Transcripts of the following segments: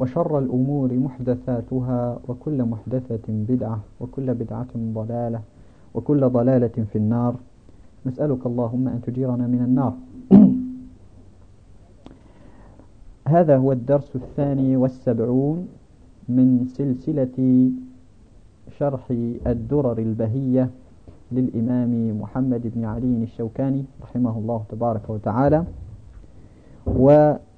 وشر الأمور محدثاتها وكل محدثة بدعة وكل بدعة ضلالة وكل ضلالة في النار. نسألك اللهم أن تجيرنا من النار. هذا هو الدرس الثاني والسبعون من سلسلة شرح الدرر البهية للإمام محمد بن علي الشوكاني رحمه الله تبارك وتعالى.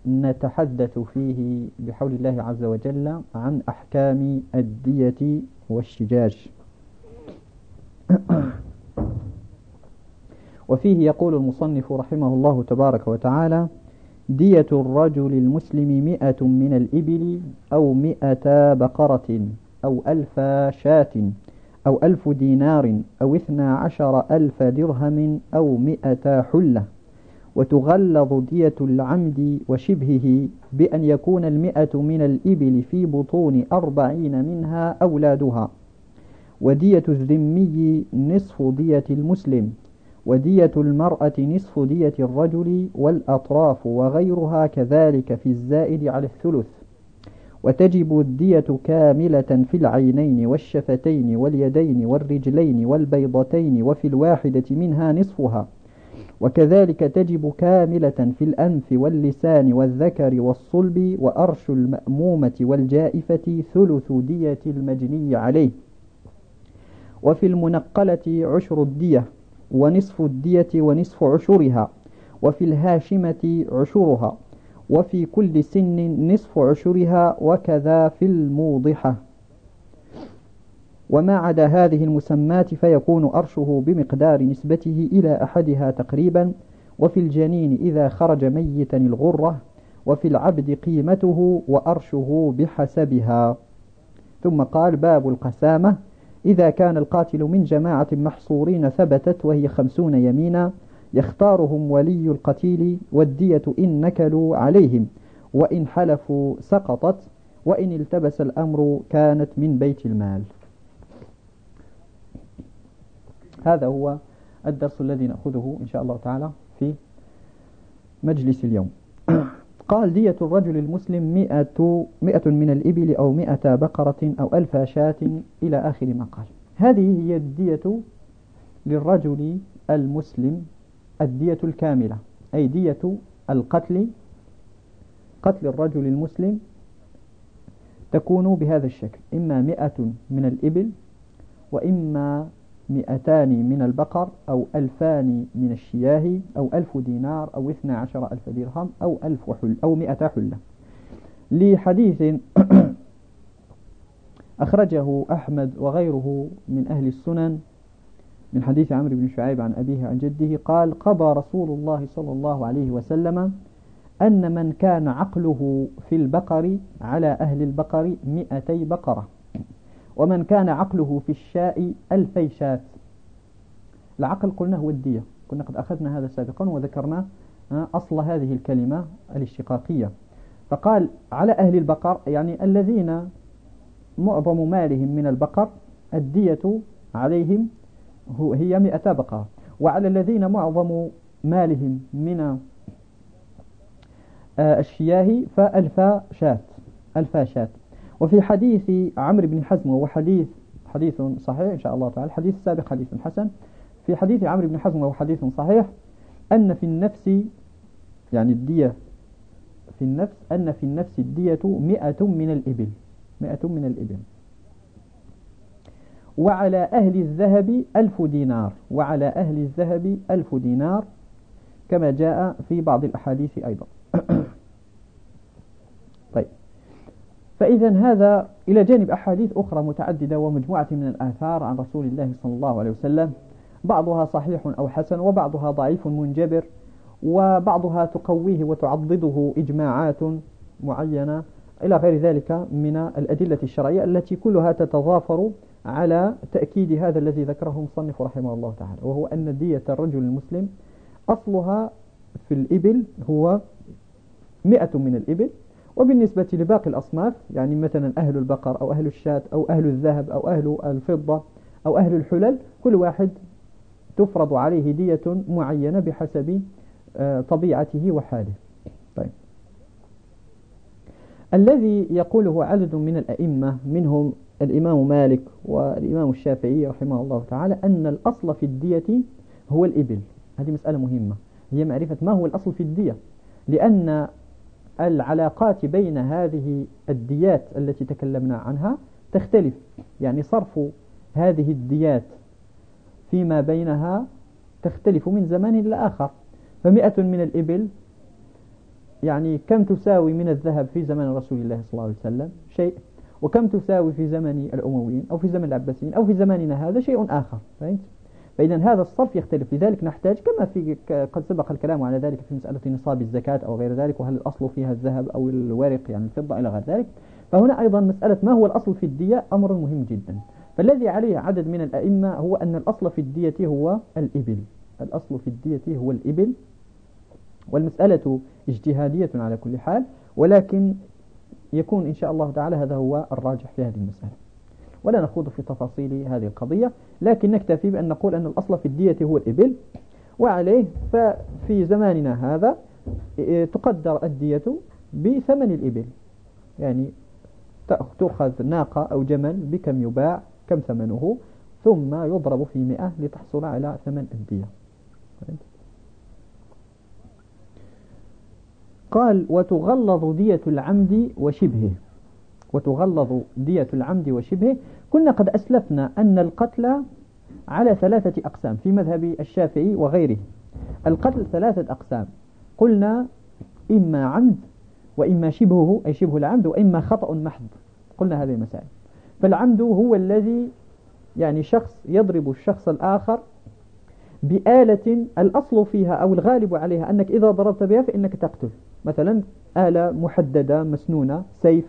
ونتحدث فيه بحول الله عز وجل عن أحكام الدية والشجاج. وفيه يقول المصنف رحمه الله تبارك وتعالى دية الرجل المسلم مئة من الإبل أو مئة بقرة أو ألف شاة أو ألف دينار أو اثنا عشر ألف درهم أو مئة حلة. وتغلظ دية العمد وشبهه بأن يكون المئة من الإبل في بطون أربعين منها أولادها. ودية الذمي نصف دية المسلم ودية المرأة نصف دية الرجل والأطراف وغيرها كذلك في الزائد على الثلث. وتجب الدية كاملة في العينين والشفتين واليدين والرجلين والبيضتين وفي الواحدة منها نصفها. وكذلك تجب كاملة في الأنف واللسان والذكر والصلب وأرش المأمومة والجائفة ثلث دية المجني عليه. وفي المنقلة عشر الدية ونصف الدية ونصف عشرها وفي الهاشمة عشرها وفي كل سن نصف عشرها وكذا في الموضحة. وما عدا هذه المسمات فيكون أرشه بمقدار نسبته إلى أحدها تقريبا وفي الجنين إذا خرج ميتا الغرة وفي العبد قيمته وأرشه بحسبها. ثم قال باب القسامة إذا كان القاتل من جماعة محصورين ثبتت وهي خمسون يمينا يختارهم ولي القتيل والدية إن نكلوا عليهم وإن حلفوا سقطت وإن التبس الأمر كانت من بيت المال. هذا هو الدرس الذي نأخذه إن شاء الله تعالى في مجلس اليوم. قال دية الرجل المسلم مئة, مئة من الإبل أو مئة بقرة أو ألف شاة إلى آخر ما قال. هذه هي الدية للرجل المسلم الدية الكاملة أي دية القتل قتل الرجل المسلم تكون بهذا الشكل إما مئة من الإبل وإما مئتان من البقر أو ألفان من الشياه أو ألف دينار أو اثنى عشر ألف درهم أو ألف حل أو مئة حلة. لحديث أخرجه أحمد وغيره من أهل السنن من حديث عمرو بن شعيب عن أبيه عن جده قال قضى رسول الله صلى الله عليه وسلم أن من كان عقله في البقر على أهل البقر مئتي بقرة. ومن كان عقله في الشاء ألفي شاة العقل قلنا هو الدية. كنا قد أخذنا هذا سابقا وذكرنا آه، أصل هذه الكلمة الاشتقاقية. فقال على أهل البقر يعني الذين معظم مالهم من البقر الدية عليهم هي مئتا بقرة. وعلى الذين معظم مالهم من آه، الشياه فألف شاة ألف شاة وفي حديث عمرو بن حزم وهو حديث حديث صحيح إن شاء الله تعالى الحديث السابق حديث حسن. في حديث عمرو بن حزم وهو حديث صحيح أن في النفس يعني الدية في النفس أن في النفس الدية مئة من الإبل. مئة من الإبل. وعلى أهل الذهب ألف دينار. وعلى أهل الذهب ألف دينار كما جاء في بعض الأحاديث أيضا. طيب. فإذا هذا إلى جانب أحاديث أخرى متعددة ومجموعة من الآثار عن رسول الله صلى الله عليه وسلم. بعضها صحيح أو حسن وبعضها ضعيف منجبر وبعضها تقويه وتعضده إجماعات معينة. إلى غير ذلك من الأدلة الشرعية التي كلها تتضافر على تأكيد هذا الذي ذكره المصنف رحمه الله تعالى وهو أن دية الرجل المسلم أصلها في الإبل هو مئة من الإبل. وبالنسبة لباقي الأصناف يعني مثلا أهل البقر أو أهل الشاة أو أهل الذهب أو أهل الفضة أو أهل الحلل كل واحد تفرض عليه دية معينة بحسب آه، طبيعته وحاله. طيب. الذي يقوله عدد من الأئمة منهم الإمام مالك والإمام الشافعي رحمه الله تعالى أن الأصل في الدية هو الإبل. هذه مسألة مهمة. هي معرفة ما هو الأصل في الدية. لأن العلاقات بين هذه الديات التي تكلمنا عنها تختلف. يعني صرف هذه الديات فيما بينها تختلف من زمان إلى آخر. فمئة من الإبل يعني كم تساوي من الذهب في زمن رسول الله صلى الله عليه وسلم؟ شيء. وكم تساوي في زمن الأمويين أو في زمن العباسيين أو في زماننا هذا؟ شيء آخر. فهمت؟ فإذا هذا الصرف يختلف. لذلك نحتاج كما في قد سبق الكلام على ذلك في مسألة نصاب الزكاة أو غير ذلك وهل الأصل فيها الذهب أو الورق يعني الفضة إلى غير ذلك. فهنا أيضا مسألة ما هو الأصل في الدية أمر مهم جدا. فالذي عليه عدد من الأئمة هو أن الأصل في الدية هو الإبل. الأصل في الدية هو الإبل. والمسألة اجتهادية على كل حال ولكن يكون إن شاء الله تعالى هذا هو الراجح في هذه المسألة. ولا نخوض في تفاصيل هذه القضية لكن نكتفي بأن نقول أن الأصل في الدية هو الإبل وعليه ففي زماننا هذا تقدر الدية بثمن الإبل. يعني تأخذ ناقة أو جمل بكم يباع كم ثمنه ثم يضرب في مئة لتحصل على ثمن الدية. قال وتغلظ دية العمد وشبهه. وتغلظ دية العمد وشبهه. كنا قد أسلفنا أن القتل على ثلاثة أقسام في مذهب الشافعي وغيره. القتل ثلاثة أقسام. قلنا إما عمد وإما شبهه أي شبه العمد وإما خطأ محض. قلنا هذه المسائل. فالعمد هو الذي يعني شخص يضرب الشخص الآخر بآلة الأصل فيها أو الغالب عليها أنك إذا ضربت بها فإنك تقتل. مثلا آلة محددة مسنونة سيف.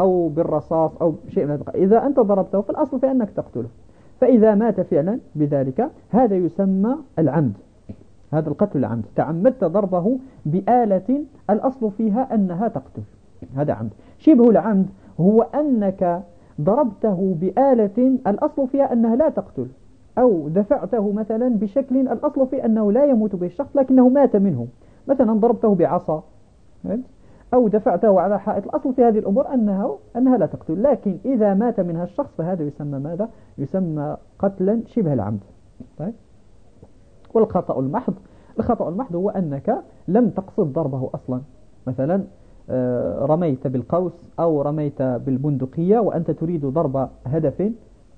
أو بالرصاص أو شيء من هذا. إذا أنت ضربته فالأصل في أنك تقتله. فإذا مات فعلا بذلك هذا يسمى العمد. هذا القتل العمد. تعمدت ضربه بآلة الأصل فيها أنها تقتل. هذا عمد. شبه العمد هو أنك ضربته بآلة الأصل فيها أنها لا تقتل. أو دفعته مثلا بشكل الأصل فيه أنه لا يموت به الشخص لكنه مات منه. مثلا ضربته بعصا. أو دفعته على حائط. الأصل في هذه الأمور أنها, أنها لا تقتل. لكن إذا مات منها الشخص فهذا يسمى ماذا؟ يسمى قتلا شبه العمد. طيب. والخطأ المحض الخطأ المحض هو أنك لم تقصد ضربه أصلا. مثلا آه، رميت بالقوس أو رميت بالبندقية وأنت تريد ضرب هدف.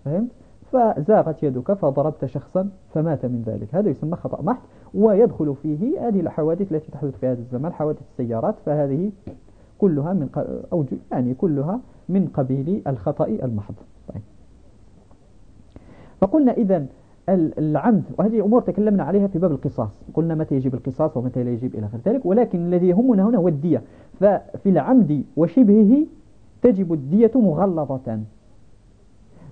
فهمت؟ فزاغت يدك فضربت شخصا فمات من ذلك. هذا يسمى خطأ محض ويدخل فيه هذه الحوادث التي تحدث في هذا الزمان حوادث السيارات فهذه كلها من أو يعني كلها من قبيل الخطأ المحض. طيب. فقلنا إذا العمد وهذه أمور تكلمنا عليها في باب القصاص. قلنا متى يجب القصاص ومتى لا يجب إلى غير ذلك ولكن الذي يهمنا هنا هو الدية. ففي العمد وشبهه تجب الدية مغلظة.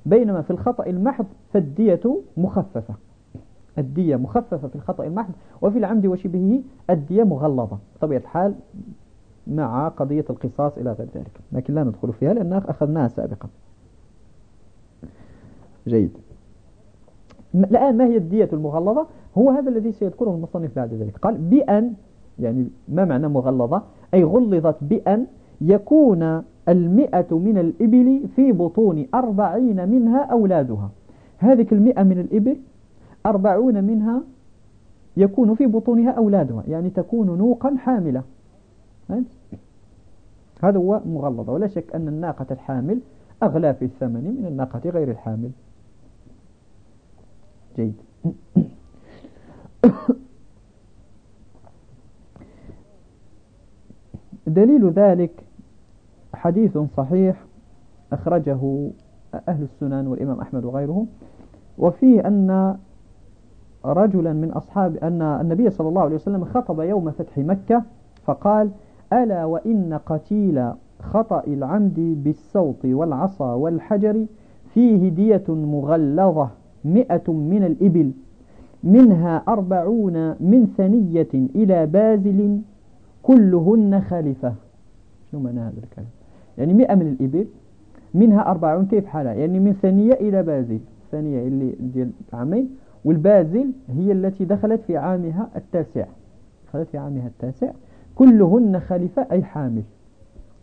بينما في الخطأ المحض فالدية مخففة. الدية مخففة في الخطأ المحض وفي العمد وشبهه الدية مغلظة. بطبيعة الحال مع قضية القصاص إلى غير ذلك. لكن لا ندخل فيها لأننا أخذناها سابقا. جيد. الآن ما هي الدية المغلظة؟ هو هذا الذي سيذكره المصنف بعد ذلك. قال بأن يعني ما معنى مغلظة؟ أي غلظت بأن يكون المئة من الإبل في بطون أربعين منها أولادها. هذه المئة من الإبل أربعون منها يكون في بطونها أولادها يعني تكون نوقا حاملة. هذا هو مغلظة. ولا شك أن الناقة الحامل أغلى في الثمن من الناقة غير الحامل. جيد. دليل ذلك حديث صحيح أخرجه أهل السنن والإمام أحمد وغيره وفيه أن رجلا من أصحاب أن النبي صلى الله عليه وسلم خطب يوم فتح مكة فقال ألا وإن قتيل خطأ العمد بالصوت والعصا والحجر فيه دية مغلظة مئة من الإبل منها أربعون من ثنية إلى بازل كلهن خلفة. شو معنى هذا الكلام؟ يعني مئة من الإبل منها أربعون كيف حالها؟ يعني من ثنية إلى بازل. ثانية اللي ديال عامين. والبازل هي التي دخلت في عامها التاسع. دخلت في عامها التاسع. كلهن خليفة أي حامل.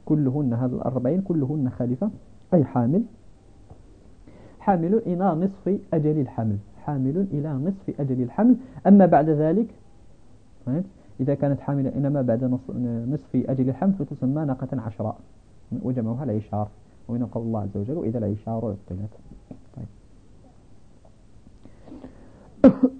كلهن هذا الأربعين كلهن خليفة أي حامل. حامل إلى نصف أجل الحمل. حامل إلى نصف أجل الحمل. أما بعد ذلك إذا كانت حاملة إنما بعد نصف أجل الحمل فتسمى ناقة عشراء. وجمعها العشار ومن قول الله عز وجل وإذا العشار عطلت طيب.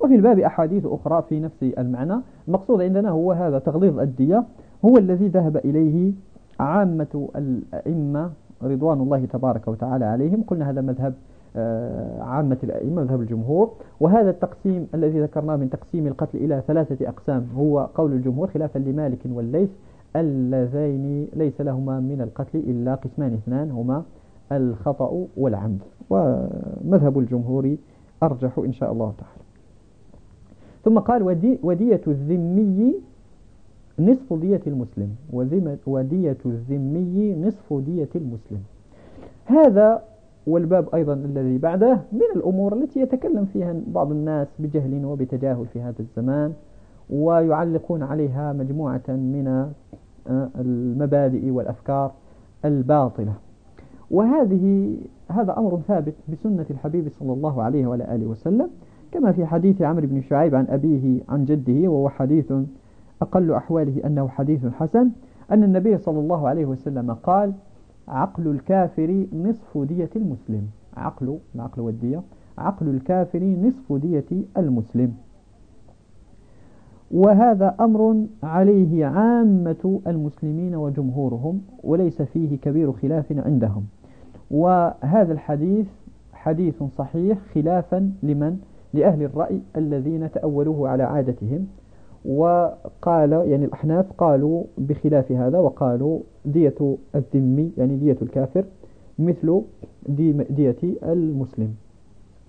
وفي الباب أحاديث أخرى في نفس المعنى. المقصود عندنا هو هذا تغليظ الدية. هو الذي ذهب إليه عامة الأئمة رضوان الله تبارك وتعالى عليهم. قلنا هذا مذهب آه، عامة الأئمة مذهب الجمهور. وهذا التقسيم الذي ذكرناه من تقسيم القتل إلى ثلاثة أقسام. هو قول الجمهور خلافا لمالك والليث. اللذين ليس لهما من القتل إلا قسمان اثنان هما الخطأ والعمد. ومذهب الجمهور أرجح إن شاء الله تعالى. ثم قال ودي ودية الذمي نصف دية المسلم ودية الذمي نصف دية المسلم. هذا والباب أيضا الذي بعده من الأمور التي يتكلم فيها بعض الناس بجهل وبتجاهل في هذا الزمان ويعلقون عليها مجموعة من المبادئ والأفكار الباطلة. وهذه هذا أمر ثابت بسنة الحبيب صلى الله عليه وعلى آله وسلم كما في حديث عمرو بن شعيب عن أبيه عن جده وهو حديث أقل أحواله أنه حديث حسن أن النبي صلى الله عليه وسلم قال عقل الكافر نصف دية المسلم. عقل العقل والدية عقل الكافر نصف دية المسلم. وهذا أمر عليه عامة المسلمين وجمهورهم وليس فيه كبير خلاف عندهم. وهذا الحديث حديث صحيح خلافا لمن؟ لأهل الرأي الذين تأولوه على عادتهم. وقال يعني الأحناف قالوا بخلاف هذا وقالوا دية الذمي يعني دية الكافر مثل دية المسلم.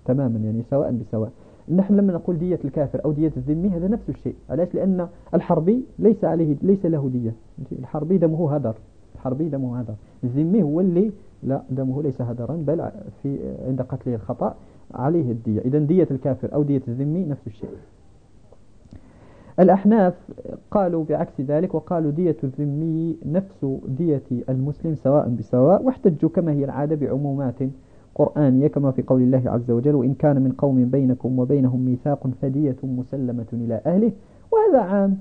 تماما يعني سواء بسواء. نحن لما نقول دية الكافر أو دية الذمي هذا نفس الشيء. علاش؟ لأن الحربي ليس عليه ليس له دية. الحربي دمه هدر. الحربي دمه هدر. الذمي هو اللي لا دمه ليس هدرا بل في عند قتله الخطأ عليه الدية. إذا دية الكافر أو دية الذمي نفس الشيء. الأحناف قالوا بعكس ذلك وقالوا دية الذمي نفس دية المسلم سواء بسواء واحتجوا كما هي العادة بعمومات قرآنية كما في قول الله عز وجل وإن كان من قوم بينكم وبينهم ميثاق فدية مسلمة إلى أهله. وهذا عام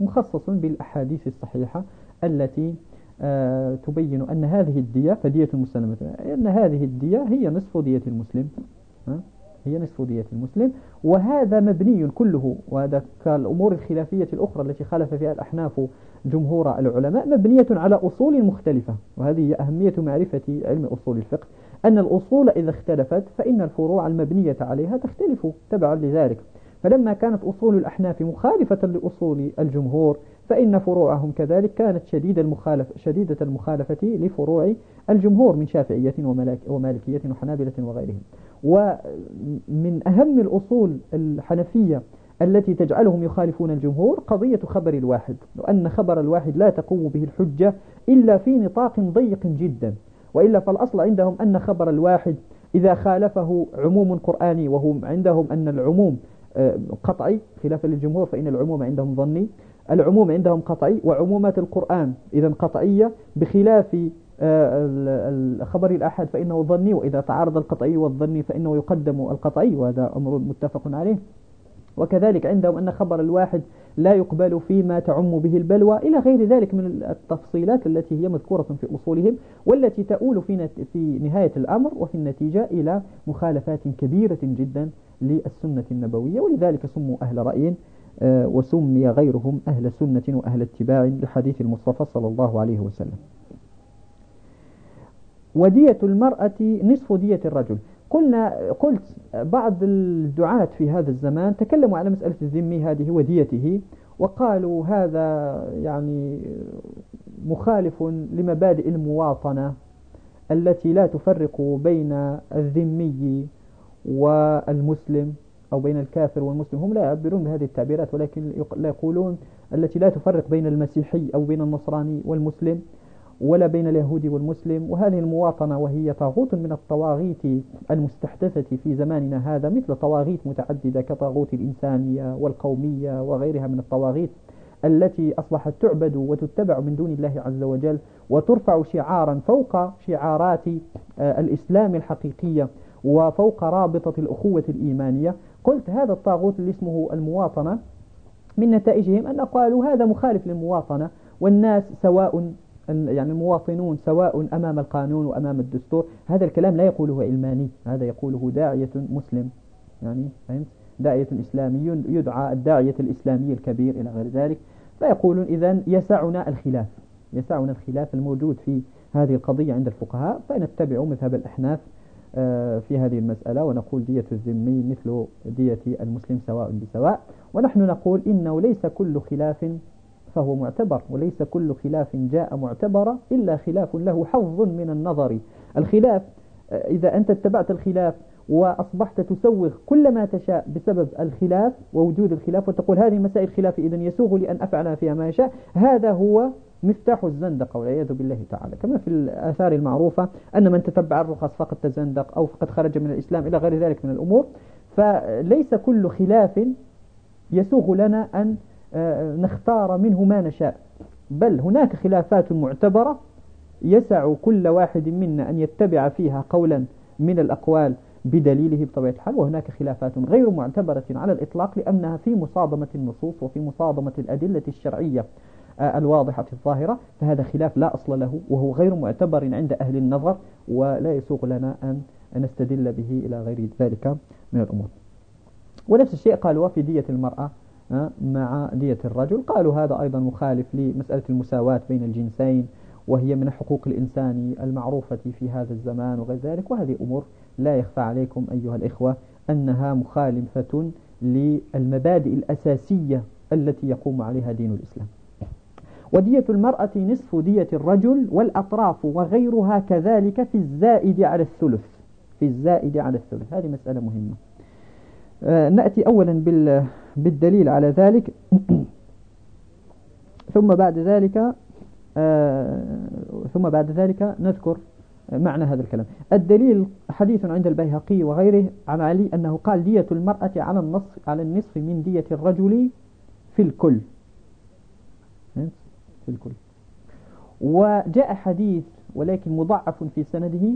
مخصص بالأحاديث الصحيحة التي آه، تبين أن هذه الدية فدية المسلمة أن هذه الدية هي نصف دية المسلم. هي نصف دية المسلم. وهذا مبني كله وهذا كالأمور الخلافية الأخرى التي خالف فيها الأحناف جمهور العلماء مبنية على أصول مختلفة. وهذه هي أهمية معرفة علم أصول الفقه. أن الأصول إذا اختلفت فإن الفروع المبنية عليها تختلف تبعا لذلك. فلما كانت أصول الأحناف مخالفة لأصول الجمهور فإن فروعهم كذلك كانت شديد المخالف شديدة المخالفة لفروع الجمهور من شافعية ومالكية وحنابلة وغيرهم. ومن أهم الأصول الحنفية التي تجعلهم يخالفون الجمهور قضية خبر الواحد وأن خبر الواحد لا تقوم به الحجة إلا في نطاق ضيق جدا. وإلا فالأصل عندهم أن خبر الواحد إذا خالفه عموم قرآني وهم عندهم أن العموم آه، قطعي خلافا للجمهور فإن العموم عندهم ظني. العموم عندهم قطعي وعمومات القرآن إذا قطعية بخلاف آه، خبر الأحد فإنه ظني وإذا تعارض القطعي والظني فإنه يقدم القطعي وهذا أمر متفق عليه. وكذلك عندهم أن خبر الواحد لا يقبل فيما تعم به البلوى. إلى غير ذلك من التفصيلات التي هي مذكورة في أصولهم والتي تؤول في, في نهاية الأمر وفي النتيجة إلى مخالفات كبيرة جدا للسنة النبوية. ولذلك سموا أهل رأي آه، وسمي غيرهم أهل سنة وأهل اتباع لحديث المصطفى صلى الله عليه وسلم. ودية المرأة نصف دية الرجل. قلنا قلت بعض الدعاة في هذا الزمان تكلموا على مسألة الذمي هذه وديته وقالوا هذا يعني مخالف لمبادئ المواطنة التي لا تفرق بين الذمي والمسلم أو بين الكافر والمسلم. هم لا يعبرون بهذه التعبيرات ولكن يقولون التي لا تفرق بين المسيحي أو بين النصراني والمسلم. ولا بين اليهودي والمسلم وهذه المواطنة وهي طاغوت من الطواغيت المستحدثة في زماننا هذا مثل طواغيت متعددة كطاغوت الإنسانية والقومية وغيرها من الطواغيت التي أصبحت تعبد وتتبع من دون الله عز وجل وترفع شعارا فوق شعارات آه، الإسلام الحقيقية وفوق رابطة الأخوة الإيمانية. قلت هذا الطاغوت اللي اسمه المواطنة من نتائجهم أن قالوا هذا مخالف للمواطنة والناس سواء يعني المواطنون سواء أمام القانون وأمام الدستور. هذا الكلام لا يقوله علماني هذا يقوله داعية مسلم. يعني فهمت؟ داعية إسلامي يدعى الداعية الإسلامي الكبير إلى غير ذلك. فيقولون إذا يسعنا الخلاف يسعنا الخلاف الموجود في هذه القضية عند الفقهاء. فنتبع مذهب الأحناف آه، في هذه المسألة ونقول دية الذمي مثل دية المسلم سواء بسواء. ونحن نقول إنه ليس كل خلاف فهو معتبر وليس كل خلاف جاء معتبرا إلا خلاف له حظ من النظر. الخلاف إذا أنت اتبعت الخلاف وأصبحت تسوغ كل ما تشاء بسبب الخلاف ووجود الخلاف وتقول هذه مسائل خلاف إذا يسوغ لي أن أفعل فيها ما يشاء هذا هو مفتاح الزندقة والعياذ بالله تعالى. كما في الآثار المعروفة أن من تتبع الرخص فقد تزندق أو فقد خرج من الإسلام إلى غير ذلك من الأمور. فليس كل خلاف يسوغ لنا أن نختار منه ما نشاء. بل هناك خلافات معتبرة يسع كل واحد منا أن يتبع فيها قولا من الأقوال بدليله بطبيعة الحال وهناك خلافات غير معتبرة على الإطلاق لأنها في مصادمة النصوص وفي مصادمة الأدلة الشرعية آه، الواضحة الظاهرة فهذا خلاف لا أصل له وهو غير معتبر عند أهل النظر ولا يسوغ لنا أن نستدل به إلى غير ذلك من الأمور. ونفس الشيء قالوا في دية المرأة مع دية الرجل. قالوا هذا أيضا مخالف لمسألة المساواة بين الجنسين وهي من حقوق الإنسان المعروفة في هذا الزمان وغير ذلك. وهذه أمور لا يخفى عليكم أيها الإخوة أنها مخالفة للمبادئ الأساسية التي يقوم عليها دين الإسلام. ودية المرأة نصف دية الرجل والأطراف وغيرها كذلك في الزائد على الثلث. في الزائد على الثلث. هذه مسألة مهمة. آه، نأتي أولا بالدليل على ذلك. ثم بعد ذلك آه، ثم بعد ذلك نذكر معنى هذا الكلام. الدليل حديث عند البيهقي وغيره عن علي أنه قال دية المرأة على النصف على النصف من دية الرجل في الكل. في الكل. وجاء حديث ولكن مضعف في سنده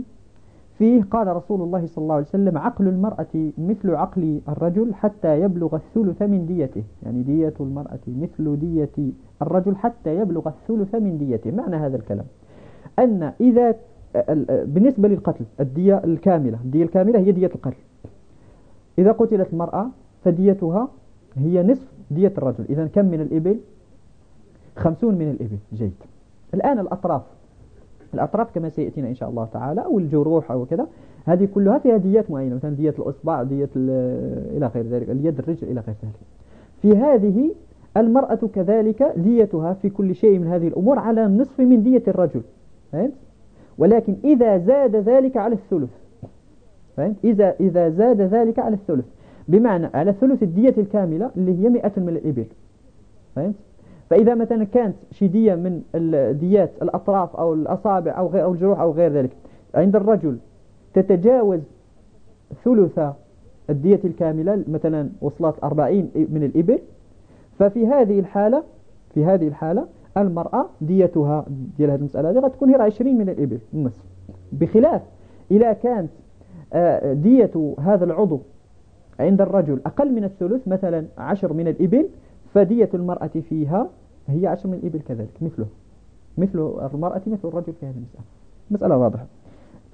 فيه قال رسول الله صلى الله عليه وسلم عقل المرأة مثل عقل الرجل حتى يبلغ الثلث من ديته. يعني دية المرأة مثل دية الرجل حتى يبلغ الثلث من ديته. معنى هذا الكلام؟ أن إذا بالنسبة للقتل الدية الكاملة الدية الكاملة هي دية القتل. إذا قتلت المرأة فديتها هي نصف دية الرجل. إذا كم من الإبل؟ خمسون من الإبل. جيد. الآن الأطراف. الأطراف كما سيأتينا إن شاء الله تعالى أو الجروح أو كذا هذه كلها فيها ديات معينة مثلا دية الأصبع دية إلى غير ذلك اليد الرجل إلى غير ذلك في هذه المرأة كذلك ديتها في كل شيء من هذه الأمور على النصف من دية الرجل فهمت؟ ولكن إذا زاد ذلك على الثلث فهمت؟ إذا إذا زاد ذلك على الثلث بمعنى على ثلث الدية الكاملة اللي هي 100 من الإبل فهمت؟ فإذا مثلا كانت شدية من الديات الأطراف أو الأصابع أو غير أو الجروح أو غير ذلك عند الرجل تتجاوز ثلث الدية الكاملة مثلا وصلت 40 من الإبل ففي هذه الحالة في هذه الحالة المرأة ديتها ديال هذه المسألة هذه تكون هي 20 من الإبل النصف. بخلاف إذا كانت آه، دية هذا العضو عند الرجل أقل من الثلث مثلا عشر من الإبل فدية المرأة فيها هي عشر من الإبل كذلك مثله مثل المرأة مثل الرجل في هذه المسألة. مسألة واضحة.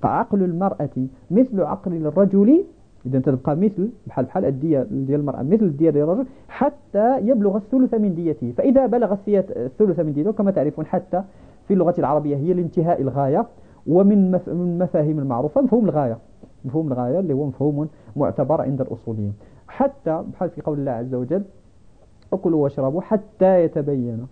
عقل المرأة مثل عقل الرجل إذا تبقى مثل بحال بحال الدية ديال المرأة مثل الدية ديال الرجل حتى يبلغ الثلث من ديته. فإذا بلغ الثلث من ديته كما تعرفون حتى في اللغة العربية هي الانتهاء الغاية ومن من مفاهيم المعروفة مفهوم الغاية. مفهوم الغاية اللي هو مفهوم معتبر عند الأصوليين. حتى بحال في قول الله عز وجل أكلوا واشربوا حتى يتبين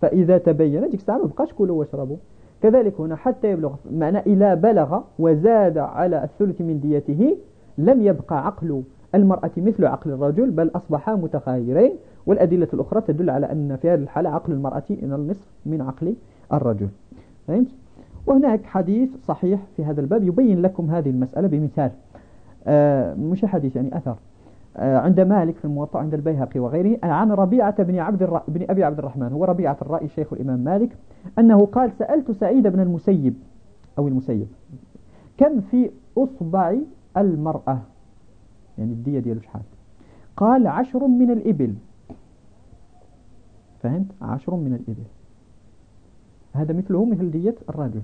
فإذا تبين ديك الساعة ما بقاش كلوا واشربوا. كذلك هنا حتى يبلغ معنى إذا بلغ وزاد على الثلث من ديته لم يبقى عقل المرأة مثل عقل الرجل بل أصبحا متغايرين والأدلة الأخرى تدل على أن في هذه الحالة عقل المرأة إلى النصف من عقل الرجل. فهمت؟ وهناك حديث صحيح في هذا الباب يبين لكم هذه المسألة بمثال. آه مش حديث يعني أثر. عند مالك في الموطأ عند البيهقي وغيره عن ربيعة بن عبد الر... بن أبي عبد الرحمن هو ربيعة الرأي شيخ الإمام مالك أنه قال سألت سعيد بن المسيب أو المسيب كم في أصبع المرأة؟ يعني الدية ديال شحال قال عشر من الإبل. فهمت؟ عشر من الإبل. هذا مثله مثل دية الرجل.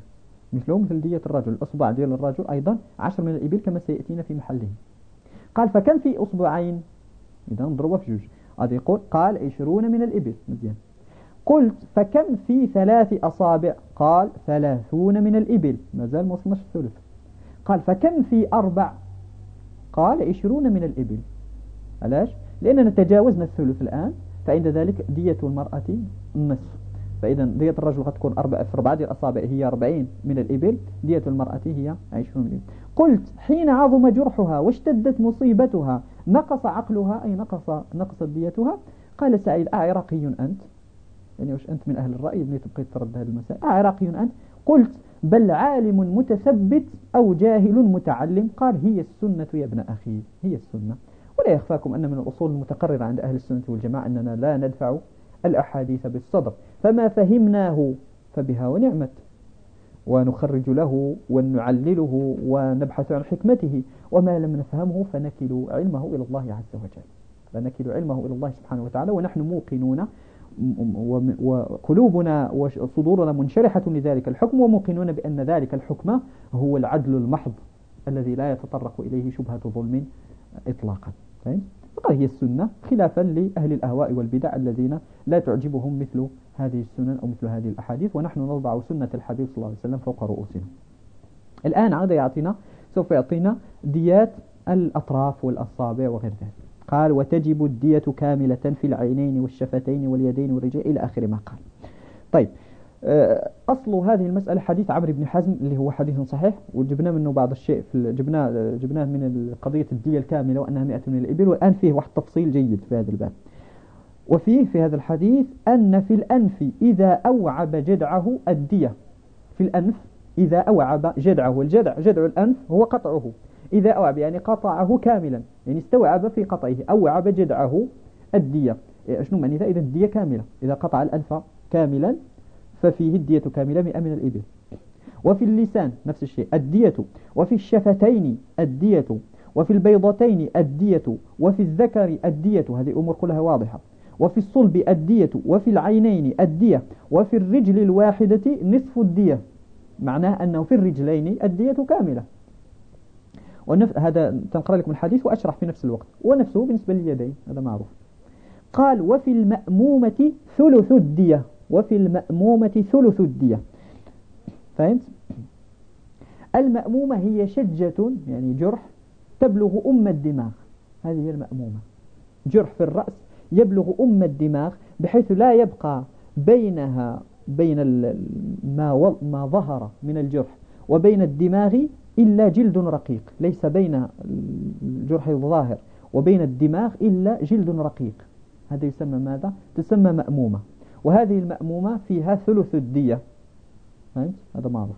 مثله مثل دية الرجل. الأصبع ديال الرجل أيضا عشر من الإبل كما سيأتينا في محله. قال فكم في أصبعين؟ إذا نضربها في جوج هذا يقول قال عشرون من الإبل. مزيان. قلت فكم في ثلاث أصابع؟ قال ثلاثون من الإبل. ما زال ما وصلناش الثلث. قال فكم في أربع؟ قال عشرون من الإبل. علاش؟ لأننا تجاوزنا الثلث الآن. فعند ذلك دية المرأة النصف فإذا دية الرجل قد تكون أربعة في أربعة الأصابع هي أربعين من الإبل دية المرأة هي عشرون من الإبل. قلت حين عظم جرحها واشتدت مصيبتها نقص عقلها أي نقص نقصت ديتها؟ قال سعيد أعراقي أنت؟ يعني وش أنت من أهل الرأي؟ اللي تبقي ترد هذه المسائل. أعراقي أنت؟ قلت بل عالم متثبت أو جاهل متعلم. قال هي السنة يا ابن أخي هي السنة. ولا يخفاكم أن من الأصول المتقررة عند أهل السنة والجماعة أننا لا ندفع الأحاديث بالصدر فما فهمناه فبها ونعمت. ونخرج له ونعلله ونبحث عن حكمته. وما لم نفهمه فنكل علمه إلى الله عز وجل. فنكل علمه إلى الله سبحانه وتعالى. ونحن موقنون وقلوبنا وصدورنا منشرحة لذلك الحكم. وموقنون بأن ذلك الحكم هو العدل المحض الذي لا يتطرق إليه شبهة ظلم إطلاقا. فقال هي السنة خلافا لأهل الأهواء والبدع الذين لا تعجبهم مثل هذه السنن أو مثل هذه الأحاديث ونحن نضع سنة الحبيب صلى الله عليه وسلم فوق رؤوسنا. الآن عاد يعطينا سوف يعطينا ديات الأطراف والأصابع وغير ذلك. قال وتجب الدية كاملة في العينين والشفتين واليدين والرجلين إلى آخر ما قال. طيب أصل هذه المسألة حديث عمرو بن حزم اللي هو حديث صحيح وجبنا منه بعض الشيء في جبناه جبناه من قضية الدية الكاملة وأنها 100 من الإبل والآن فيه واحد تفصيل جيد في هذا الباب. وفيه في هذا الحديث أن في الأنف إذا أوعب جدعه الدية. في الأنف إذا أوعب جدعه والجدع جدع الأنف هو قطعه. إذا أوعب يعني قطعه كاملا يعني استوعب في قطعه أوعب جدعه الدية. إيه، شنو معنى إذا الدية كاملة. إذا قطع الأنف كاملا ففيه الدية كاملة مئة من الإبل. وفي اللسان نفس الشيء الدية. وفي الشفتين الدية. وفي البيضتين الدية. وفي الذكر الدية. هذه أمور كلها واضحة. وفي الصلب الدية. وفي العينين الدية. وفي الرجل الواحدة نصف الدية. معناه أنه في الرجلين الدية كاملة. هذا تنقرأ لكم الحديث وأشرح في نفس الوقت. ونفسه بالنسبة لليدين هذا معروف. قال وفي المأمومة ثلث الدية. وفي المأمومة ثلث الدية. فهمت؟ المأمومة هي شجة يعني جرح تبلغ أم الدماغ. هذه هي المأمومة. جرح في الرأس يبلغ أم الدماغ بحيث لا يبقى بينها بين ما ما ظهر من الجرح وبين الدماغ إلا جلد رقيق. ليس بين الجرح الظاهر وبين الدماغ إلا جلد رقيق. هذا يسمى ماذا؟ تسمى مأمومة. وهذه المأمومة فيها ثلث الدية. هذا معروف.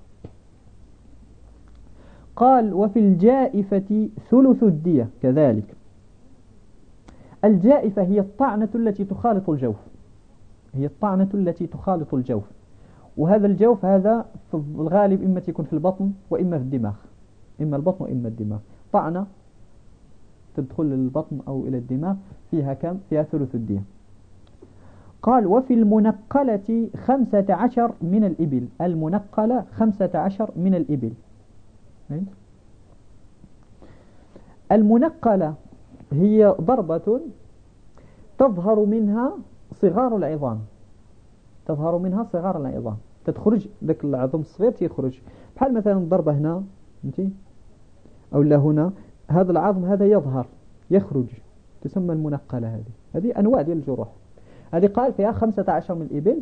قال وفي الجائفة ثلث الدية كذلك. الجائفة هي الطعنة التي تخالط الجوف. هي الطعنة التي تخالط الجوف. وهذا الجوف هذا في الغالب إما يكون في البطن وإما في الدماغ. إما البطن وإما الدماغ. طعنة تدخل للبطن أو إلى الدماغ فيها كم؟ فيها ثلث الدية. قال وفي المنقلة خمسة عشر من الإبل. المنقلة خمسة عشر من الإبل. المنقلة هي ضربة تظهر منها صغار العظام. تظهر منها صغار العظام. تتخرج ذاك العظم الصغير تيخرج. بحال مثلا ضربة هنا فهمتي؟ أو لا هنا هذا العظم هذا يظهر يخرج. تسمى المنقلة هذه. هذه أنواع ديال الجروح. هذه قال فيها خمسة عشر من الإبل.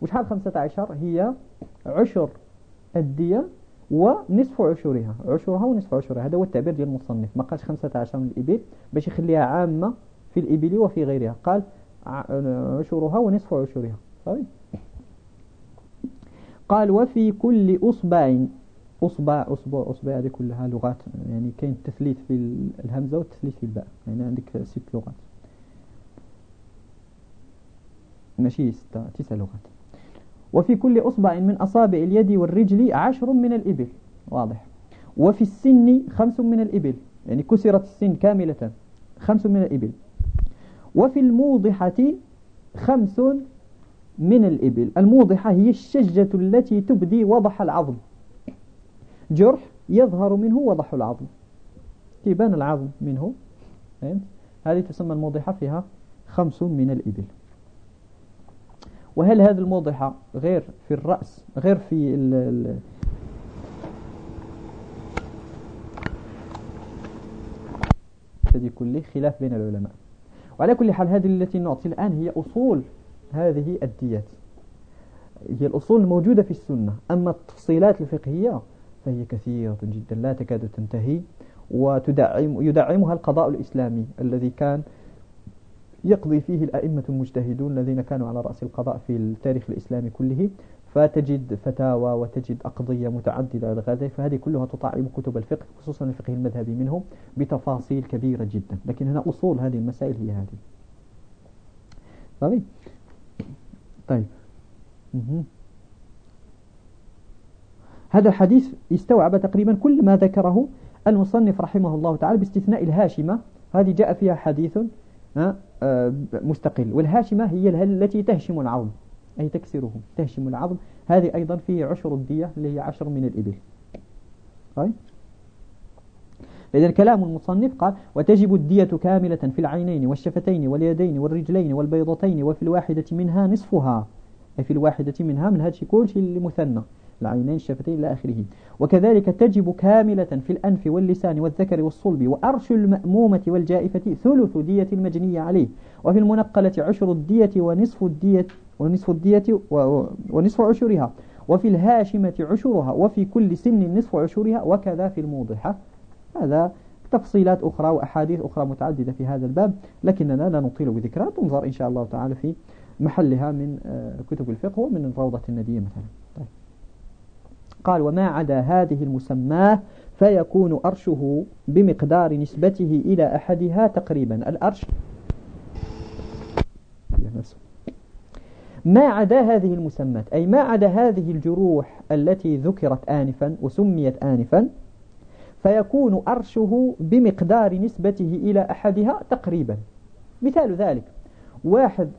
وشحال خمسة عشر؟ هي عشر الدية ونصف عشورها عشرها ونصف عشورها هذا هو التعبير ديال المصنف. ما قالش خمسة عشر من الإبل. باش يخليها عامة في الإبل وفي غيرها. قال عشورها ونصف عشورها صحيح؟ قال وفي كل أصبع أصبع أصبع أصبع هذه كلها لغات. يعني كاين التثليث في الهمزة والتثليث في الباء. يعني عندك ست لغات. ماشي ستة تسع لغات. وفي كل أصبع من أصابع اليد والرجل عشر من الإبل. واضح. وفي السن خمس من الإبل. يعني كسرت السن كاملة. خمس من الإبل. وفي الموضحة خمس من الإبل. الموضحة هي الشجة التي تبدي وضح العظم. جرح يظهر منه وضح العظم. يبان العظم منه. هذه تسمى الموضحة فيها خمس من الإبل. وهل هذه الموضحة غير في الرأس غير في ال ال كله خلاف بين العلماء. وعلى كل حال هذه التي نعطي الآن هي أصول هذه الديات. هي الأصول الموجودة في السنة أما التفصيلات الفقهية فهي كثيرة جدا لا تكاد تنتهي وتدعم يدعمها القضاء الإسلامي الذي كان يقضي فيه الأئمة المجتهدون الذين كانوا على رأس القضاء في التاريخ الإسلامي كله فتجد فتاوى وتجد أقضية متعددة الغاية فهذه كلها تطعم كتب الفقه خصوصا الفقه المذهبي منه بتفاصيل كبيرة جدا. لكن هنا أصول هذه المسائل هي هذه. طيب. طيب. هذا الحديث استوعب تقريبا كل ما ذكره المصنف رحمه الله تعالى باستثناء الهاشمة. هذه جاء فيها حديث مستقل. والهاشمة هي التي تهشم العظم أي تكسره. تهشم العظم. هذه أيضا فيه عشر الدية اللي هي عشر من الإبل. طيب. إذا كلام المصنف قال وتجب الدية كاملة في العينين والشفتين واليدين والرجلين والبيضتين وفي الواحدة منها نصفها. أي في الواحدة منها من هذا كل شيء المثنى العينين الشفتين إلى آخره. وكذلك تجب كاملة في الأنف واللسان والذكر والصلب وأرش المأمومة والجائفة ثلث دية المجنية عليه. وفي المنقلة عشر الدية ونصف الدية ونصف الدية ونصف عشرها. وفي الهاشمة عشرها. وفي كل سن نصف عشرها. وكذا في الموضحة. هذا تفصيلات أخرى وأحاديث أخرى متعددة في هذا الباب. لكننا لا نطيل بذكرها تنظر إن شاء الله تعالى في محلها من آه، كتب الفقه ومن روضة الندية مثلا. طيب. قال وما عدا هذه المسماة فيكون أرشه بمقدار نسبته إلى أحدها تقريبا. الأرش ما عدا هذه المسمات أي ما عدا هذه الجروح التي ذكرت آنفا وسميت آنفا فيكون أرشه بمقدار نسبته إلى أحدها تقريبا. مثال ذلك واحد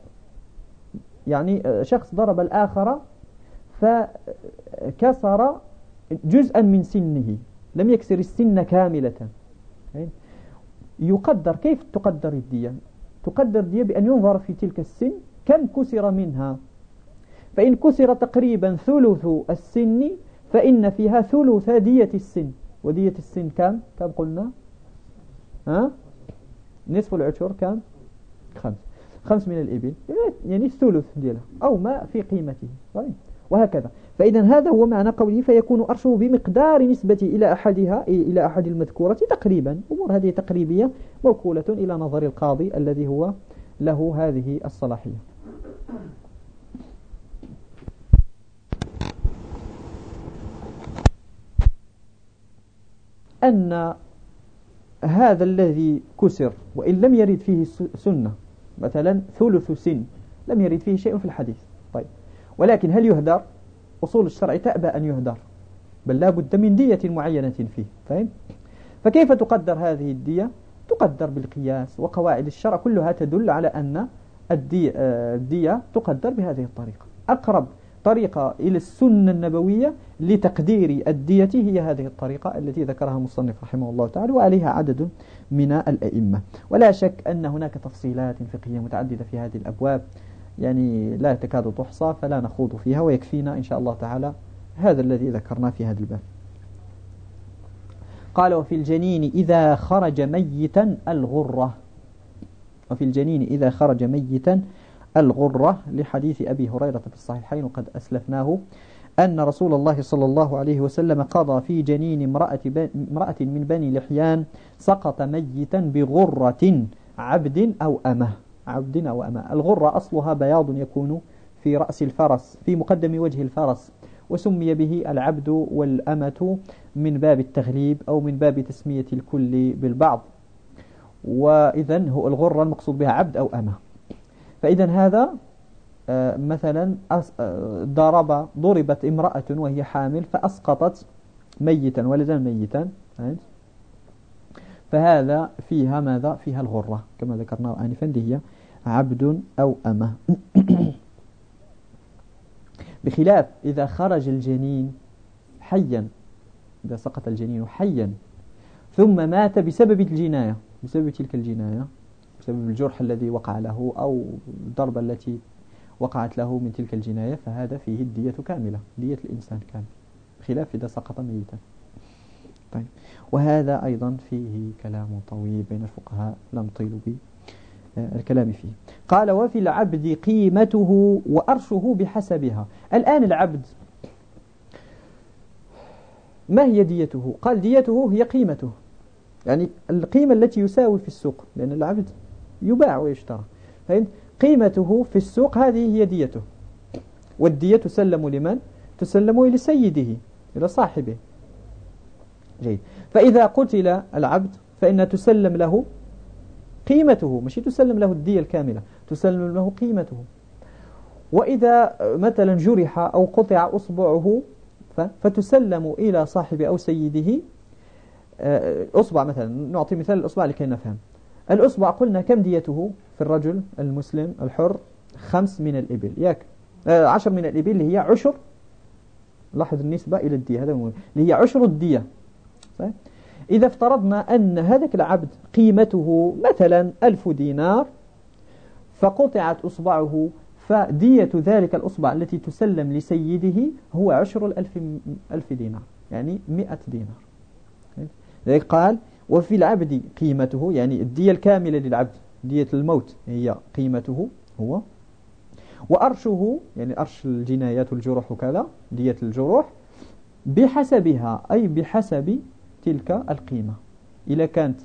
يعني شخص ضرب الآخر فكسر جزءا من سنه لم يكسر السن كاملة. يقدر كيف تقدر الدية؟ تقدر الدية بأن ينظر في تلك السن كم كسر منها. فإن كسر تقريبا ثلث السن فإن فيها ثلث دية السن. ودية السن كم؟ كم قلنا؟ ها؟ نصف العشر كم؟ خمس. خمس من الإبل. يعني الثلث ديالها أو ما في قيمته. طيب. وهكذا. فإذا هذا هو معنى قوله فيكون أرشه بمقدار نسبة إلى أحدها إلى أحد المذكورة تقريبا. أمور هذه تقريبية موكولة إلى نظر القاضي الذي هو له هذه الصلاحية. أن هذا الذي كسر وإن لم يرد فيه سنة مثلا ثلث سن لم يرد فيه شيء في الحديث. ولكن هل يهدر؟ أصول الشرع تأبى أن يهدر بل لا بد من دية معينة فيه فهم؟ فكيف تقدر هذه الدية؟ تقدر بالقياس وقواعد الشرع كلها تدل على أن الدية, آه، الدية تقدر بهذه الطريقة. أقرب طريقة إلى السنة النبوية لتقدير الدية هي هذه الطريقة التي ذكرها المصنف رحمه الله تعالى وعليها عدد من الأئمة. ولا شك أن هناك تفصيلات فقهية متعددة في هذه الأبواب. يعني لا تكاد تحصى فلا نخوض فيها ويكفينا إن شاء الله تعالى هذا الذي ذكرنا في هذا الباب. قال وفي الجنين إذا خرج ميتا الغرة. وفي الجنين إذا خرج ميتا الغرة. لحديث أبي هريرة في الصحيحين وقد أسلفناه أن رسول الله صلى الله عليه وسلم قضى في جنين امرأة, امرأة من بني لحيان سقط ميتا بغرة عبد أو أمة. عبد أو أمه الغرة أصلها بياض يكون في رأس الفرس في مقدم وجه الفرس وسمي به العبد والأمة من باب التغليب أو من باب تسمية الكل بالبعض. وإذا هو الغرة المقصود بها عبد أو أمة. فإذا هذا آه، مثلا آه، ضرب ضربت امرأة وهي حامل فأسقطت ميتا ولدا ميتا فهذا فيها ماذا؟ فيها الغرة كما ذكرنا آنفا هي عبد أو أمة. بخلاف إذا خرج الجنين حيا إذا سقط الجنين حيا ثم مات بسبب الجناية بسبب تلك الجناية بسبب الجرح الذي وقع له أو الضربة التي وقعت له من تلك الجناية فهذا فيه الدية كاملة دية الإنسان كاملة بخلاف إذا سقط ميتا. طيب وهذا أيضا فيه كلام طويل بين الفقهاء لم طيل به. الكلام فيه. قال وفي العبد قيمته وأرشه بحسبها. الآن العبد ما هي ديته؟ قال ديته هي قيمته. يعني القيمة التي يساوي في السوق لأن العبد يباع ويشترى. قيمته في السوق هذه هي ديته. والدية تسلم لمن؟ تسلم لسيده إلى صاحبه جيد. فإذا قتل العبد فإن تسلم له قيمته. مش تسلم له الدية الكاملة. تسلم له قيمته. وإذا مثلا جرح أو قطع أصبعه فتسلم إلى صاحب أو سيده. آه، أصبع مثلا. نعطي مثال الأصبع لكي نفهم. الأصبع قلنا كم ديته في الرجل المسلم الحر؟ خمس من الإبل. ياك. آه، عشر من الإبل اللي هي عشر. لاحظ النسبة إلى الدية. هذا اللي هي عشر الدية. صحيح؟ إذا افترضنا أن هذاك العبد قيمته مثلا ألف دينار فقطعت أصبعه فدية ذلك الأصبع التي تسلم لسيده هو عشر الألف ألف دينار يعني مئة دينار. ذلك قال وفي العبد قيمته يعني الدية الكاملة للعبد دية الموت هي قيمته هو. وأرشه يعني أرش الجنايات والجروح وكذا دية الجروح بحسبها أي بحسب تلك القيمة. إذا كانت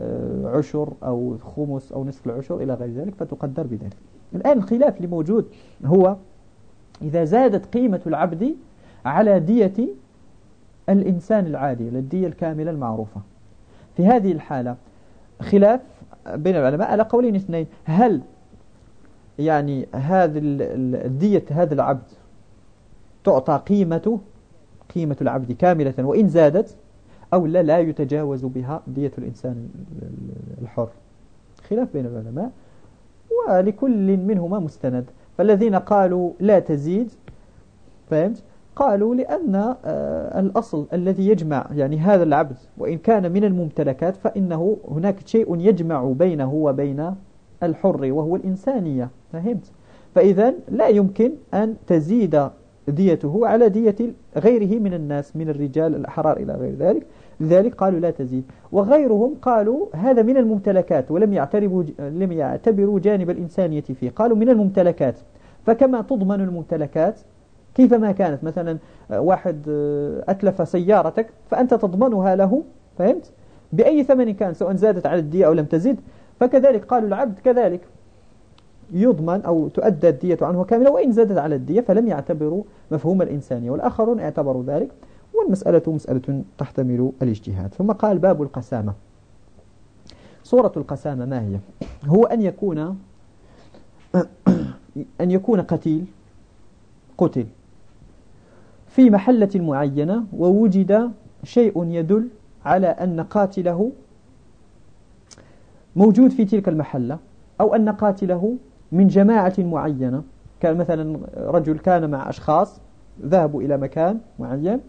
آه، عشر أو خمس أو نصف العشر إلى غير ذلك فتقدر بذلك. الآن الخلاف اللي موجود هو إذا زادت قيمة العبد على دية الإنسان العادي الدية الكاملة المعروفة. في هذه الحالة خلاف بين العلماء على قولين اثنين. هل يعني هذه الدية هذا العبد تعطى قيمته قيمة العبد كاملة وإن زادت أو لا لا يتجاوز بها دية الإنسان الحر. خلاف بين العلماء ولكل منهما مستند. فالذين قالوا لا تزيد فهمت؟ قالوا لأن آه، الأصل الذي يجمع يعني هذا العبد وإن كان من الممتلكات فإنه هناك شيء يجمع بينه وبين الحر وهو الإنسانية. فهمت؟ فإذا لا يمكن أن تزيد ديته على دية غيره من الناس من الرجال الأحرار إلى غير ذلك. لذلك قالوا لا تزيد. وغيرهم قالوا هذا من الممتلكات ولم يعتبروا لم يعتبروا جانب الإنسانية فيه. قالوا من الممتلكات. فكما تضمن الممتلكات كيفما كانت؟ مثلا آه، واحد آه، أتلف سيارتك فأنت تضمنها له فهمت؟ بأي ثمن كان سواء زادت على الدية أو لم تزد. فكذلك قالوا العبد كذلك. يضمن أو تؤدى الدية عنه كاملة وإن زادت على الدية فلم يعتبروا مفهوم الإنسانية والآخرون اعتبروا ذلك والمسألة مسألة تحتمل الاجتهاد. ثم قال باب القسامة. صورة القسامة ما هي؟ هو أن يكون أن يكون قتيل قتل في محلة معينة ووجد شيء يدل على أن قاتله موجود في تلك المحلة أو أن قاتله من جماعة معينة. كان مثلا رجل كان مع أشخاص ذهبوا إلى مكان معين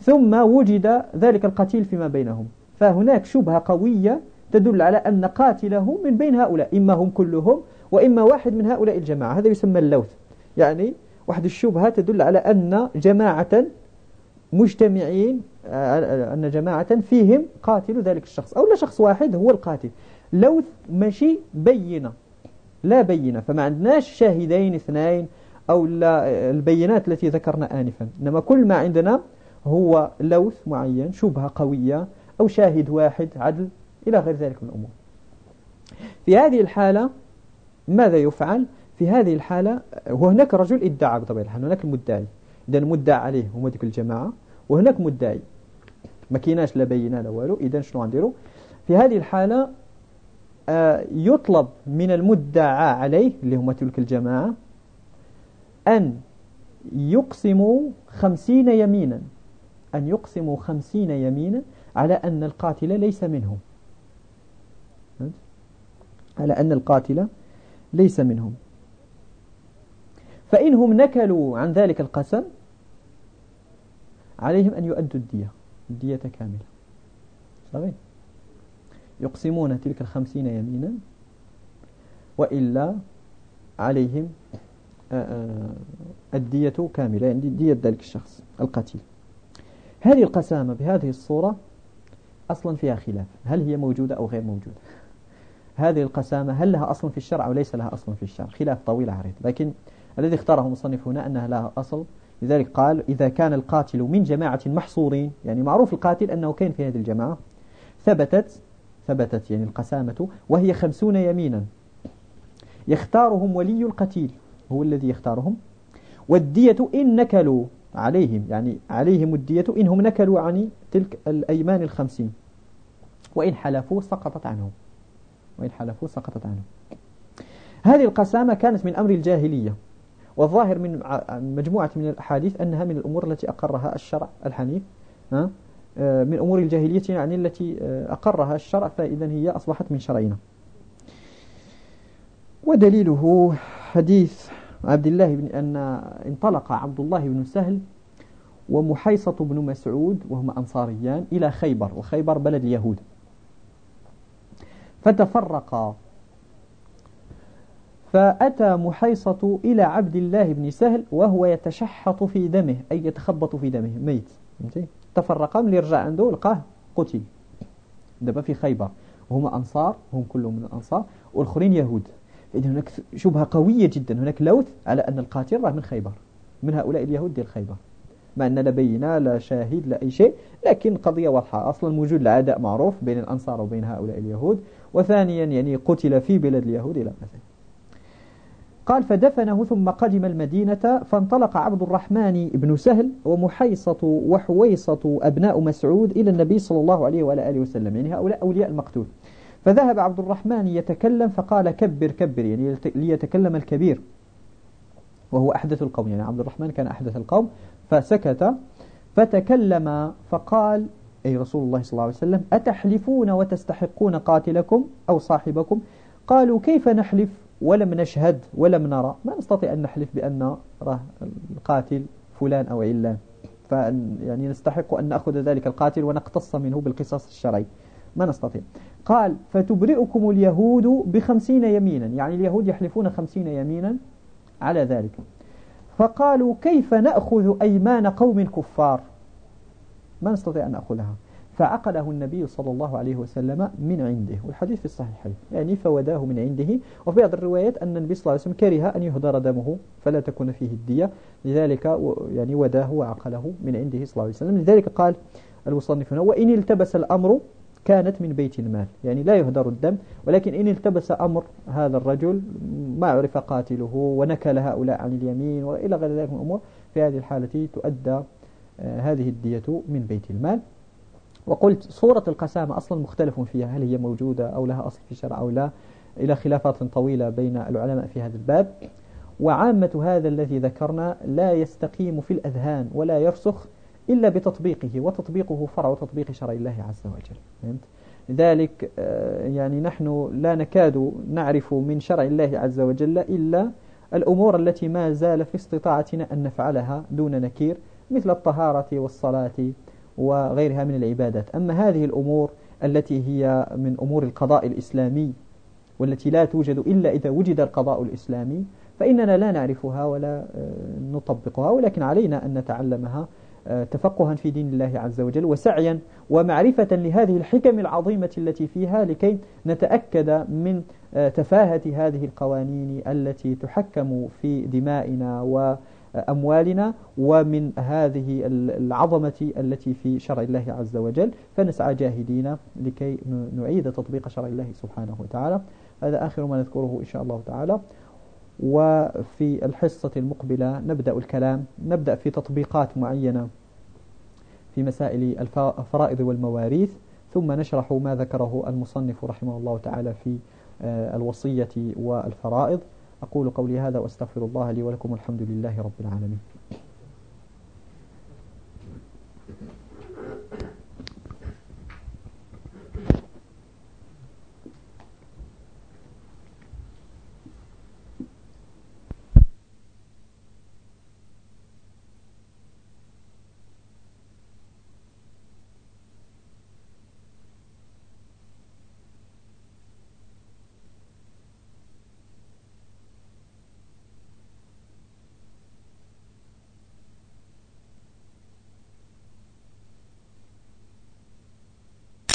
ثم وجد ذلك القتيل فيما بينهم. فهناك شبهة قوية تدل على أن قاتله من بين هؤلاء إما هم كلهم وإما واحد من هؤلاء الجماعة. هذا يسمى اللوث. يعني واحد الشبهة تدل على أن جماعة مجتمعين أن جماعة فيهم قاتل ذلك الشخص أو لا شخص واحد هو القاتل. لوث ماشي بينة. لا بينة. فما عندناش شاهدين اثنين أو البينات التي ذكرنا آنفا. إنما كل ما عندنا هو لوث معين شبهة قوية أو شاهد واحد عدل إلى غير ذلك من الأمور. في هذه الحالة ماذا يفعل؟ في هذه الحالة وهناك رجل ادعى بطبيعة الحال هناك المدعي. إذا المدعى عليه هم ذيك الجماعة وهناك مدعي. ما كيناش لا بينة لا والو. إذا شنو غنديروا في هذه الحالة يطلب من المدعى عليه اللي هم تلك الجماعة أن يقسموا خمسين يمينا أن يقسموا خمسين يمينا على أن القاتل ليس منهم. على أن القاتل ليس منهم. فإنهم نكلوا عن ذلك القسم عليهم أن يؤدوا الدية الدية كاملة. صحيح؟ يقسمون تلك الخمسين يمينا وإلا عليهم آه، آه، الدية كاملة يعني دية ذلك الشخص القتيل. هذه القسامة بهذه الصورة أصلا فيها خلاف. هل هي موجودة أو غير موجودة؟ هذه القسامة هل لها أصل في الشرع أو ليس لها أصل في الشرع؟ خلاف طويل عريض. لكن الذي اختاره مصنف هنا أنها لها أصل. لذلك قال إذا كان القاتل من جماعة محصورين يعني معروف القاتل أنه كان في هذه الجماعة ثبتت ثبتت يعني القسامة وهي خمسون يمينا. يختارهم ولي القتيل هو الذي يختارهم. والدية إن نكلوا عليهم يعني عليهم الدية إنهم نكلوا عن تلك الأيمان الخمسين. وإن حلفوا سقطت عنهم. وإن حلفوا سقطت عنهم. هذه القسامة كانت من أمر الجاهلية. والظاهر من مجموعة من الأحاديث أنها من الأمور التي أقرها الشرع الحنيف من أمور الجاهلية يعني التي آه، أقرها الشرع فإذا هي أصبحت من شرعنا. ودليله حديث عبد الله بن أن انطلق عبد الله بن سهل ومحيصة بن مسعود وهما أنصاريان إلى خيبر وخيبر بلد اليهود. فتفرقا فأتى محيصة إلى عبد الله بن سهل وهو يتشحط في دمه أي يتخبط في دمه ميت. تفرقا من يرجع عنده لقاه قتل دابا في خيبر. وهما أنصار هم كلهم من الأنصار والآخرين يهود. إذا هناك شبهة قوية جدا. هناك لوث على أن القاتل راه من خيبر من هؤلاء اليهود ديال خيبر. مع أن لا بينة لا شاهد لا أي شيء لكن قضية واضحة. أصلا وجود العداء معروف بين الأنصار وبين هؤلاء اليهود. وثانيا يعني قتل في بلاد اليهود إلى آخره. قال فدفنه ثم قدم المدينة فانطلق عبد الرحمن بن سهل ومحيصة وحويصة أبناء مسعود إلى النبي صلى الله عليه وعلى آله وسلم. يعني هؤلاء أولياء المقتول. فذهب عبد الرحمن يتكلم فقال كبر كبر يعني ليتكلم الكبير. وهو أحدث القوم. يعني عبد الرحمن كان أحدث القوم. فسكت فتكلم فقال أي رسول الله صلى الله عليه وسلم أتحلفون وتستحقون قاتلكم أو صاحبكم؟ قالوا كيف نحلف؟ ولم نشهد ولم نرى ما نستطيع أن نحلف بأن راه القاتل فلان أو علان. يعني نستحق أن نأخذ ذلك القاتل ونقتص منه بالقصاص الشرعي. ما نستطيع. قال فتبرئكم اليهود بخمسين يمينا. يعني اليهود يحلفون خمسين يمينا على ذلك. فقالوا كيف نأخذ أيمان قوم كفار؟ ما نستطيع أن نأخذها. فعقده النبي صلى الله عليه وسلم من عنده والحديث في الصحيحين. يعني فوداه من عنده وفي بعض الروايات أن النبي صلى الله عليه وسلم كره أن يهدر دمه فلا تكون فيه الدية. لذلك يعني وداه وعقله من عنده صلى الله عليه وسلم. لذلك قال المصنف هنا وإن التبس الأمر كانت من بيت المال. يعني لا يهدر الدم ولكن إن التبس أمر هذا الرجل ما عرف قاتله ونكل هؤلاء عن اليمين وإلى غير ذلك من الأمور في هذه الحالة تؤدى آه، هذه الدية من بيت المال. وقلت صورة القسامة أصلا مختلف فيها هل هي موجودة أو لها أصل في الشرع أو لا؟ إلى خلافات طويلة بين العلماء في هذا الباب. وعامة هذا الذي ذكرنا لا يستقيم في الأذهان ولا يرسخ إلا بتطبيقه وتطبيقه فرع تطبيق شرع الله عز وجل. فهمت؟ لذلك آه، يعني نحن لا نكاد نعرف من شرع الله عز وجل إلا الأمور التي ما زال في استطاعتنا أن نفعلها دون نكير مثل الطهارة والصلاة وغيرها من العبادات. أما هذه الأمور التي هي من أمور القضاء الإسلامي والتي لا توجد إلا إذا وجد القضاء الإسلامي فإننا لا نعرفها ولا آه، نطبقها ولكن علينا أن نتعلمها آه، تفقها في دين الله عز وجل وسعيا ومعرفة لهذه الحكم العظيمة التي فيها لكي نتأكد من آه، تفاهة هذه القوانين التي تحكم في دمائنا وأموالنا ومن هذه العظمة التي في شرع الله عز وجل. فنسعى جاهدين لكي نعيد تطبيق شرع الله سبحانه وتعالى. هذا آخر ما نذكره إن شاء الله تعالى. وفي الحصة المقبلة نبدأ الكلام. نبدأ في تطبيقات معينة في مسائل الفرائض والمواريث. ثم نشرح ما ذكره المصنف رحمه الله تعالى في آه، الوصية والفرائض. أقول قولي هذا وأستغفر الله لي ولكم الحمد لله رب العالمين.